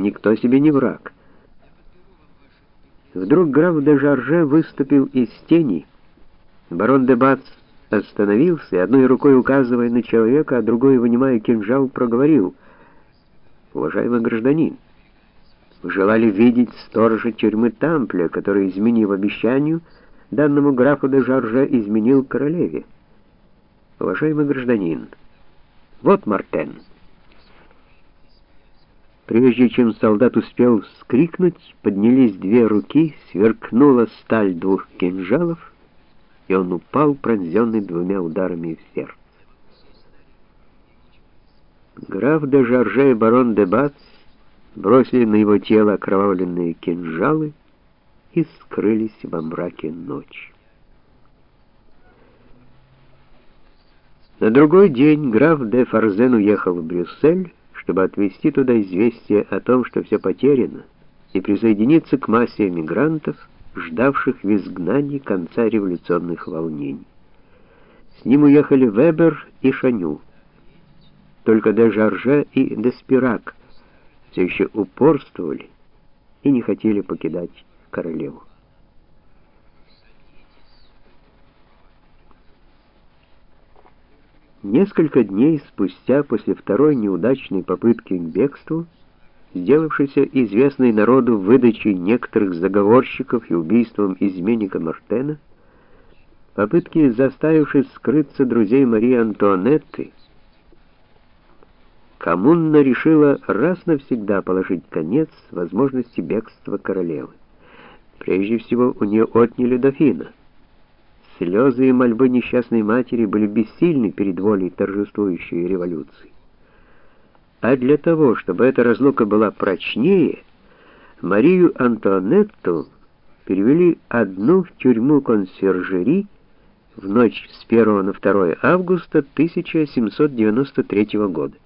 никто себе не враг. Вдруг граф де Жарже выступил из тени. Барон де Бац остановился и одной рукой указывая на человека, а другой, вынимая кинжал, проговорил. «Уважаемый гражданин, вы желали видеть сторожа тюрьмы Тампля, который, изменив обещанию, данному графу де Жарже изменил королеве. Уважаемый гражданин, вот Мартен». Прежде чем солдат успел вскрикнуть, поднялись две руки, сверкнула сталь двух кинжалов, и он упал, пронзенный двумя ударами в сердце. Граф де Жарже и барон де Бац бросили на его тело окровавленные кинжалы и скрылись во мраке ночи. На другой день граф де Фарзен уехал в Брюссель, чтобы отвезти туда известие о том, что все потеряно, и присоединиться к массе эмигрантов, ждавших в изгнании конца революционных волнений. С ним уехали Вебер и Шаню. Только де Жарже и Деспирак все еще упорствовали и не хотели покидать королеву. Несколько дней спустя после второй неудачной попытки к бегству, сделавшейся известной народу выдачей некоторых заговорщиков и убийством изменника Мартена, попытки, заставившись скрыться друзей Марии Антуанетты, коммуна решила раз навсегда положить конец возможности бегства королевы. Прежде всего, у нее отняли дофина — Слезы и мольбы несчастной матери были бессильны перед волей торжествующей революции. А для того, чтобы эта разлука была прочнее, Марию Антуанетту перевели одну в тюрьму консьержери в ночь с 1 на 2 августа 1793 года.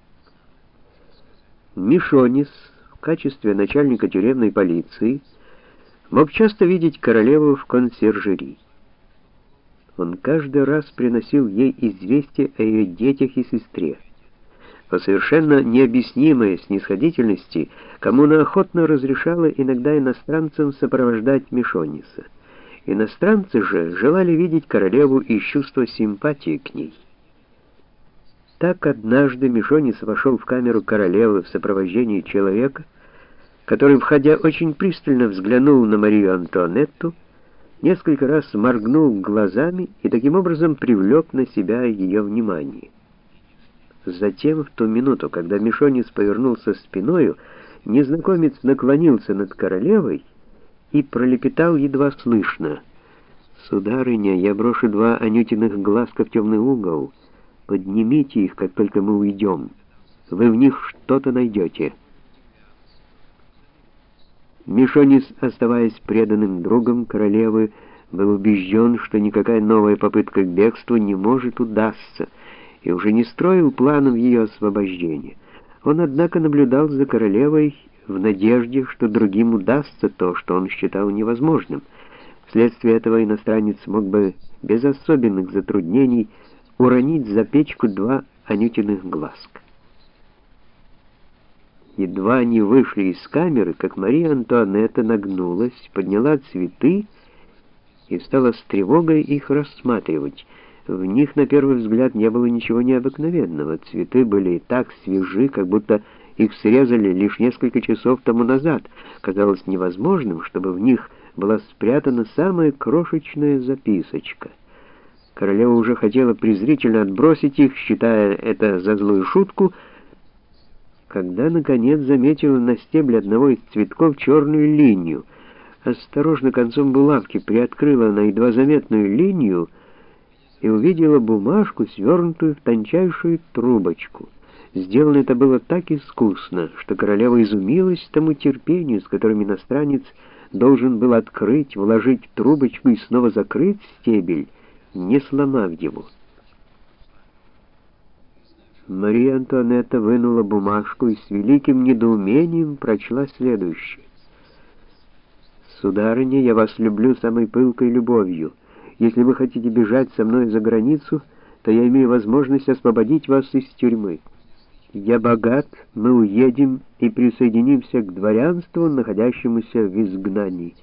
Мишонис в качестве начальника тюремной полиции мог часто видеть королеву в консьержери. Он каждый раз приносил ей известие о ее детях и сестре. По совершенно необъяснимой снисходительности коммуна охотно разрешала иногда иностранцам сопровождать Мишониса. Иностранцы же желали видеть королеву из чувства симпатии к ней. Так однажды Мишонис вошел в камеру королевы в сопровождении человека, который, входя, очень пристально взглянул на Марию Антуанетту, несколько раз моргнул глазами и таким образом привлек на себя ее внимание. Затем, в ту минуту, когда Мишонис повернулся спиною, незнакомец наклонился над королевой и пролепетал едва слышно. «Сударыня, я брошу два Анютиных глазка в темный угол. Поднимите их, как только мы уйдем. Вы в них что-то найдете». Мишонис, оставаясь преданным другом королевы, был убежден, что никакая новая попытка к бегству не может удастся, и уже не строил планов ее освобождения. Он, однако, наблюдал за королевой в надежде, что другим удастся то, что он считал невозможным. Вследствие этого иностранец мог бы без особенных затруднений уронить за печку два Анютиных глазка. Едва они вышли из камеры, как Мария Антуанетта нагнулась, подняла цветы и стала с тревогой их рассматривать. В них на первый взгляд не было ничего необыкновенного. Цветы были так свежи, как будто их срезали лишь несколько часов тому назад. Казалось невозможным, чтобы в них была спрятана самая крошечная записочка. Королева уже хотела презрительно отбросить их, считая это за злую шутку, когда, наконец, заметила на стебле одного из цветков черную линию. Осторожно концом булавки приоткрыла на едва заметную линию и увидела бумажку, свернутую в тончайшую трубочку. Сделано это было так искусно, что королева изумилась тому терпению, с которым иностранец должен был открыть, вложить в трубочку и снова закрыть стебель, не сломав его. Мария Антуанетта вынула бумажку и с великим недоумением прочла следующее. «Сударыня, я вас люблю самой пылкой любовью. Если вы хотите бежать со мной за границу, то я имею возможность освободить вас из тюрьмы. «Я богат, мы уедем и присоединимся к дворянству, находящемуся в изгнании».